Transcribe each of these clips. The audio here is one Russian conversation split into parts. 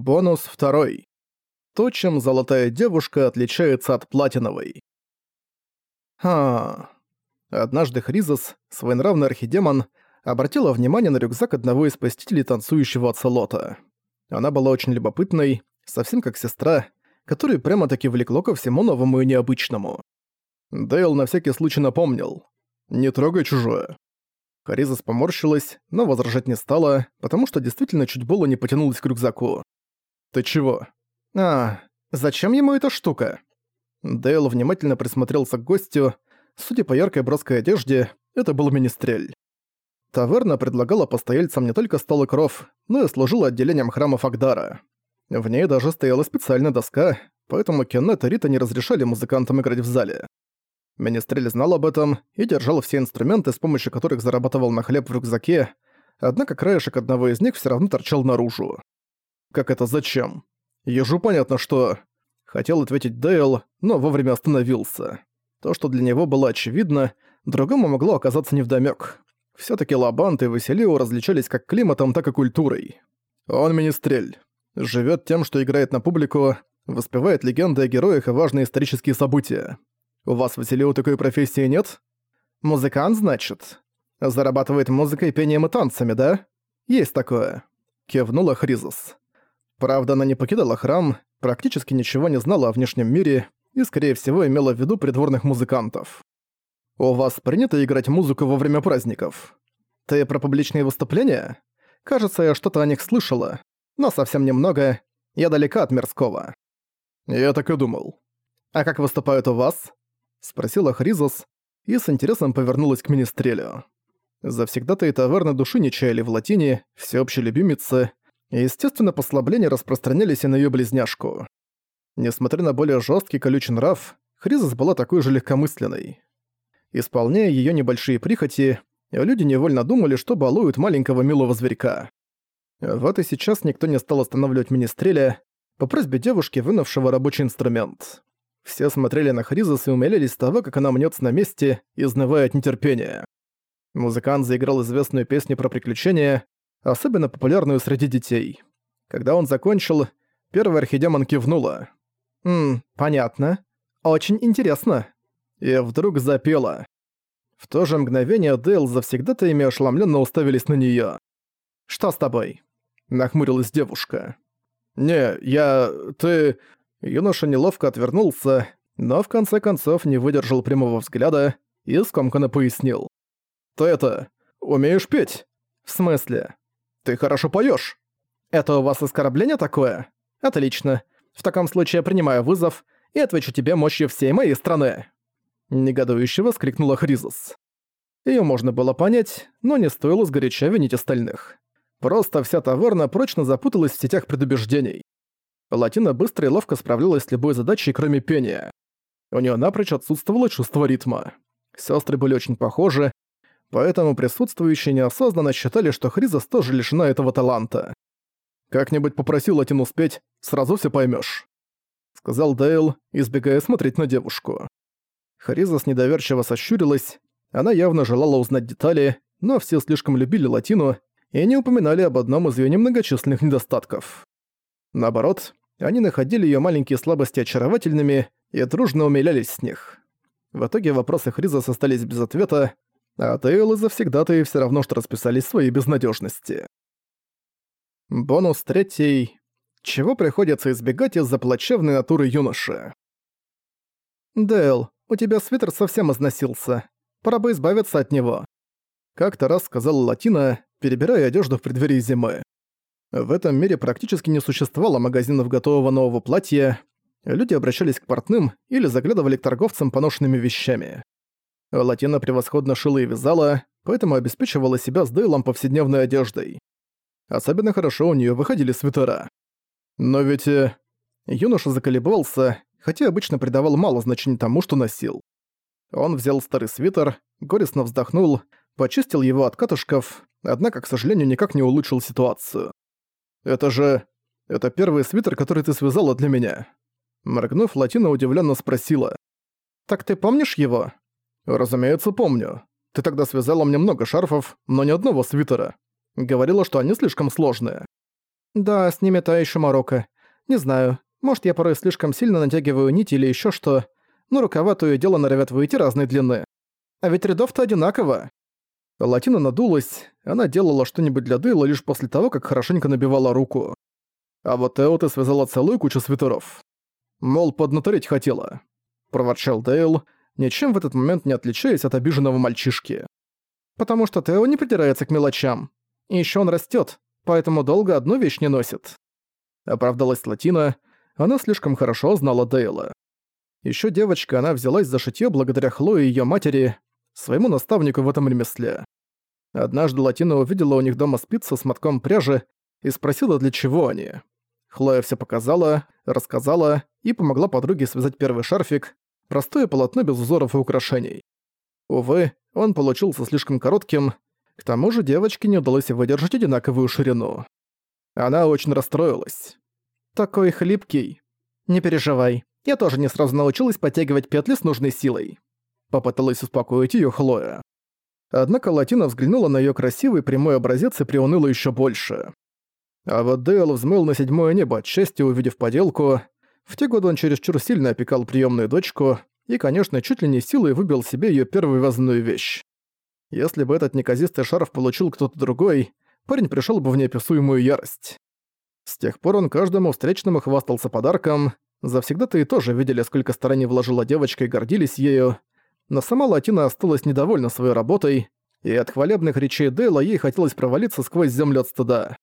Бонус второй. То, чем золотая девушка отличается от платиновой. Ха. Однажды Хризос, своенравный архидемон, обратила внимание на рюкзак одного из посетителей танцующего оцелота. Она была очень любопытной, совсем как сестра, которую прямо-таки влекло ко всему новому и необычному. Дейл на всякий случай напомнил. «Не трогай чужое». Харизас поморщилась, но возражать не стала, потому что действительно чуть было не потянулась к рюкзаку. «Ты чего?» «А, зачем ему эта штука?» Дейл внимательно присмотрелся к гостю. Судя по яркой броской одежде, это был министрель. Таверна предлагала постояльцам не только стол и кров, но и служила отделением храма Фагдара. В ней даже стояла специальная доска, поэтому Кеннет и Рита не разрешали музыкантам играть в зале. Министрель знал об этом и держал все инструменты, с помощью которых зарабатывал на хлеб в рюкзаке, однако краешек одного из них все равно торчал наружу. Как это зачем? Ежу понятно, что... Хотел ответить Дейл, но вовремя остановился. То, что для него было очевидно, другому могло оказаться невдомёк. Всё-таки Лабант и Василио различались как климатом, так и культурой. Он министрель. Живёт тем, что играет на публику, воспевает легенды о героях и важные исторические события. У вас, Василио, такой профессии нет? Музыкант, значит? Зарабатывает музыкой, пением и танцами, да? Есть такое. Кивнула Хризус. Правда, она не покидала храм, практически ничего не знала о внешнем мире и, скорее всего, имела в виду придворных музыкантов. «У вас принято играть музыку во время праздников? Ты про публичные выступления? Кажется, я что-то о них слышала, но совсем немного, я далека от мирского». «Я так и думал». «А как выступают у вас?» — спросила Хризос и с интересом повернулась к Министрелю. Завсегда-то и таверны души не чаяли в латине, всеобщей любимице, естественно, послабления распространялись и на её близняшку. Несмотря на более жёсткий колючий нрав, Хризис была такой же легкомысленной. Исполняя её небольшие прихоти, люди невольно думали, что балуют маленького милого зверька. Вот и сейчас никто не стал останавливать Министреля по просьбе девушки, вынувшего рабочий инструмент. Все смотрели на Хризис и умилялись того, как она мнётся на месте, изнывая от нетерпения. Музыкант заиграл известную песню про приключения, особенно популярную среди детей. Когда он закончил, первая орхидемон кивнула. «Ммм, понятно. Очень интересно». И вдруг запела. В то же мгновение Дейл завсегда-то ошеломленно уставились на неё. «Что с тобой?» – нахмурилась девушка. «Не, я... ты...» Юноша неловко отвернулся, но в конце концов не выдержал прямого взгляда и скомканно пояснил. «Ты это... умеешь петь?» «В смысле?» Ты хорошо поешь. Это у вас оскорбление такое? Отлично. В таком случае я принимаю вызов и отвечу тебе мощью всей моей страны. Негодующе воскликнула Хризус. Её можно было понять, но не стоило сгоряча винить остальных. Просто вся таверна прочно запуталась в сетях предубеждений. Латина быстро и ловко справлялась с любой задачей, кроме пения. У неё напрочь отсутствовало чувство ритма. Сёстры были очень похожи, поэтому присутствующие неосознанно считали, что Хризас тоже лишена этого таланта. «Как-нибудь попросил Латину спеть, сразу все поймешь, сказал Дейл, избегая смотреть на девушку. Хризас недоверчиво сощурилась, она явно желала узнать детали, но все слишком любили Латину и не упоминали об одном из ее немногочисленных недостатков. Наоборот, они находили ее маленькие слабости очаровательными и дружно умилялись с них. В итоге вопросы Хризас остались без ответа, а Тейлы завсегда-то и все равно что расписались своей безнадежности. Бонус третий. Чего приходится избегать из-за плачевной натуры юноши? «Дейл, у тебя свитер совсем износился. Пора бы избавиться от него». Как-то раз сказала Латина, перебирая одежду в преддверии зимы. В этом мире практически не существовало магазинов готового нового платья, люди обращались к портным или заглядывали к торговцам поношенными вещами. Латина превосходно шила и вязала, поэтому обеспечивала себя с Дейлом повседневной одеждой. Особенно хорошо у нее выходили свитера. Но ведь... Э, юноша заколебался, хотя обычно придавал мало значения тому, что носил. Он взял старый свитер, горестно вздохнул, почистил его от катушков, однако, к сожалению, никак не улучшил ситуацию. «Это же... это первый свитер, который ты связала для меня». Моргнув, Латина удивленно спросила. «Так ты помнишь его?» «Разумеется, помню. Ты тогда связала мне много шарфов, но ни одного свитера. Говорила, что они слишком сложные». «Да, с ними та еще морока. Не знаю, может, я порой слишком сильно натягиваю нить или еще что, но рукава то и дело норовят выйти разной длины. А ведь рядов-то одинаково». Латина надулась, она делала что-нибудь для Дейла лишь после того, как хорошенько набивала руку. А вот Эо ты связала целую кучу свитеров. Мол, поднаторить хотела. Проворчал Дейл, ничем в этот момент не отличаясь от обиженного мальчишки. Потому что Тео не придирается к мелочам. И ещё он растёт, поэтому долго одну вещь не носит. Оправдалась Латина, она слишком хорошо знала Дейла. Ещё девочка, она взялась за шитьё благодаря Хлое и её матери, своему наставнику в этом ремесле. Однажды Латина увидела у них дома спицы с мотком пряжи и спросила, для чего они. Хлоя все показала, рассказала и помогла подруге связать первый шарфик, простое полотно без узоров и украшений. Увы, он получился слишком коротким, к тому же девочке не удалось выдержать одинаковую ширину. Она очень расстроилась. «Такой хлипкий. Не переживай, я тоже не сразу научилась подтягивать петли с нужной силой. Попыталась успокоить её Хлоя. Однако Латина взглянула на её красивый прямой образец и приуныла ещё больше. А вот Дейл взмыл на седьмое небо от счастья, увидев поделку. В те годы он чересчур сильно опекал приёмную дочку и, конечно, чуть ли не силой выбил себе её первую вязаную вещь. Если бы этот неказистый шарф получил кто-то другой, парень пришёл бы в неописуемую ярость. С тех пор он каждому встречному хвастался подарком, завсегда-то и тоже видели, сколько стараний вложила девочка и гордились ею, но сама Латина осталась недовольна своей работой, и от хвалебных речей Дейла ей хотелось провалиться сквозь землю от стыда.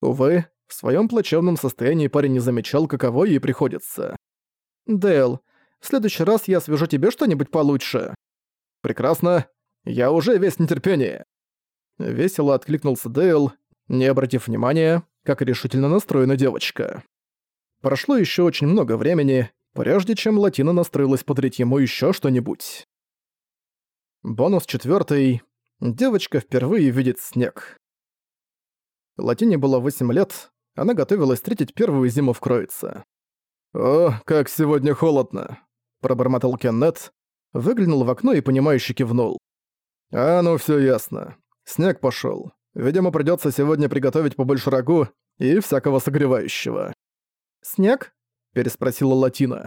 Увы, в своем плачевном состоянии парень не замечал, каково ей приходится. «Дейл, в следующий раз я свяжу тебе что-нибудь получше». «Прекрасно. Я уже весь нетерпение». Весело откликнулся Дейл, не обратив внимания, как решительно настроена девочка. Прошло еще очень много времени, прежде чем Латина настроилась подарить ему еще что-нибудь. Бонус четвертый. Девочка впервые видит снег. Латине было 8 лет, она готовилась встретить первую зиму в Кроице. «О, как сегодня холодно!» – пробормотал Кеннет, выглянул в окно и понимающе кивнул. «А, ну все ясно. Снег пошел. Видимо, придется сегодня приготовить побольше рагу и всякого согревающего». «Снег?» – переспросила Латина.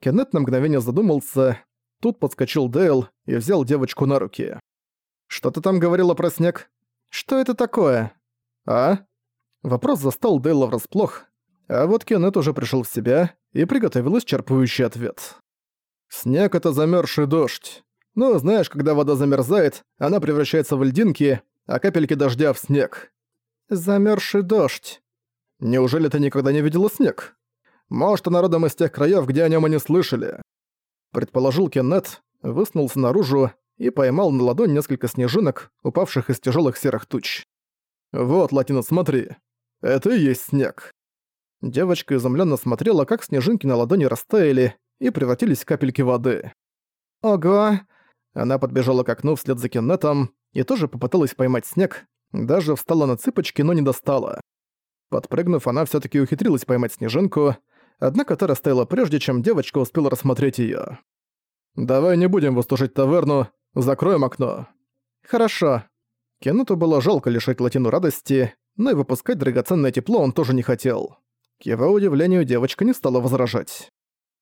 Кеннет на мгновение задумался, Тут подскочил Дейл и взял девочку на руки. «Что ты там говорила про снег? Что это такое?» «А?» Вопрос застал Дейла врасплох, а вот Кеннет уже пришел в себя и приготовил исчерпывающий ответ. «Снег — это замерзший дождь. Ну, знаешь, когда вода замерзает, она превращается в льдинки, а капельки дождя в снег. Замерзший дождь. Неужели ты никогда не видела снег? Может, она родом из тех краев, где о нем и не слышали предположил Кеннет, высунулся наружу и поймал на ладонь несколько снежинок, упавших из тяжелых серых туч. «Вот, Латина, смотри. Это и есть снег». Девочка изумленно смотрела, как снежинки на ладони растаяли и превратились в капельки воды. «Ого!» Она подбежала к окну вслед за Кеннетом и тоже попыталась поймать снег, даже встала на цыпочки, но не достала. Подпрыгнув, она все таки ухитрилась поймать снежинку, однако та растаяла прежде, чем девочка успела рассмотреть её. «Давай не будем выстужить таверну, закроем окно». «Хорошо». Кеннету было жалко лишать Латину радости, но и выпускать драгоценное тепло он тоже не хотел. К его удивлению, девочка не стала возражать.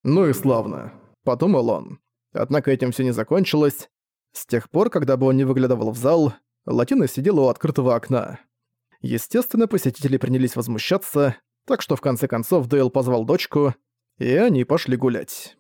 «Ну и славно», — подумал он. Однако этим всё не закончилось. С тех пор, когда бы он не выглядывал в зал, Латина сидела у открытого окна. Естественно, посетители принялись возмущаться, так что в конце концов Дейл позвал дочку, и они пошли гулять.